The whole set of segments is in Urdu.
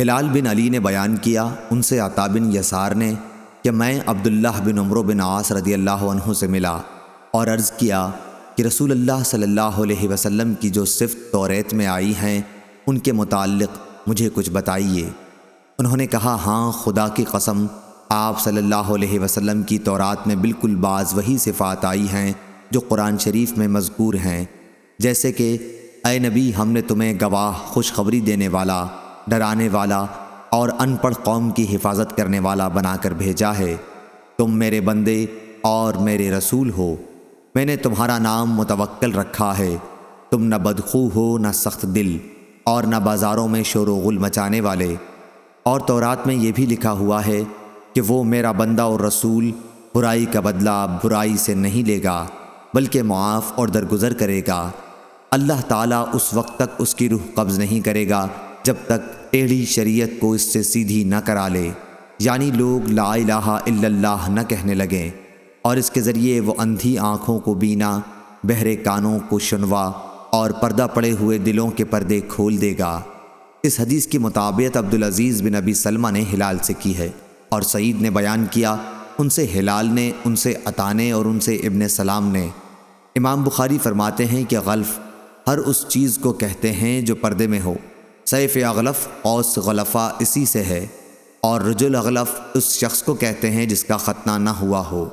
ہلال بن علی نے بیان کیا، ان سے عطا بن یسار نے کہ میں عبداللہ بن عمرو بن عاص رضی اللہ عنہ سے ملا اور عرض کیا کہ رسول اللہ صلی اللہ علیہ وسلم کی جو صفت توریت میں آئی ہیں، ان کے متعلق مجھے کچھ بتائیے۔ انہوں نے کہا ہاں خدا کی قسم، آپ صلی اللہ علیہ وسلم کی تورات میں بالکل بعض وہی صفات آئی ہیں جو قرآن شریف میں مذکور ہیں، جیسے کہ، اے نبی، ہم نے تمہیں گواہ، خوشخبری دینے والا ڈرانے والا اور ان پڑھ قوم کی حفاظت کرنے والا بنا کر بھیجا ہے۔ تم میرے بندے اور میرے رسول ہو۔ میں نے تمہارا نام متوکل رکھا ہے۔ تم نہ بدخو ہو، نہ سخت دل اور نہ بازاروں میں شور و غل مچانے والے۔ اور تورات میں یہ بھی لکھا ہوا ہے کہ وہ میرا بندہ اور رسول برائی کا بدلہ برائی سے نہیں لے گا، بلکہ معاف اور درگزر کرے گا۔ اللہ تعالیٰ اس وقت تک اس کی روح قبض نہیں کرے گا۔ جب تک ٹیڑھی شریعت کو اس سے سیدھی نہ کرا لے یعنی لوگ لا الہ الا اللہ نہ کہنے لگیں اور اس کے ذریعے وہ اندھی آنکھوں کو بینا، بہرے کانوں کو شنوا، اور پردہ پڑے ہوئے دلوں کے پردے کھول دے گا۔ اس حدیث کی مطابعت عبدالعزیز بن ابی سلمہ نے ہلال سے کی ہے، اور سعید نے بیان کیا، ان سے ہلال نے، ان سے عطانے اور ان سے ابن سلام نے۔ امام بخاری فرماتے ہیں کہ غلف ہر اس چیز کو کہتے ہیں جو پردے میں ہو۔ سیف اغلف اوس غلفہ اسی سے ہے، اور رجل اغلف اس شخص کو کہتے ہیں جس کا ختنہ نہ ہوا ہو۔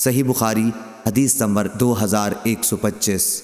صحیح بخاری، حدیث نمبر دو ہزار ایک سو پچیس۔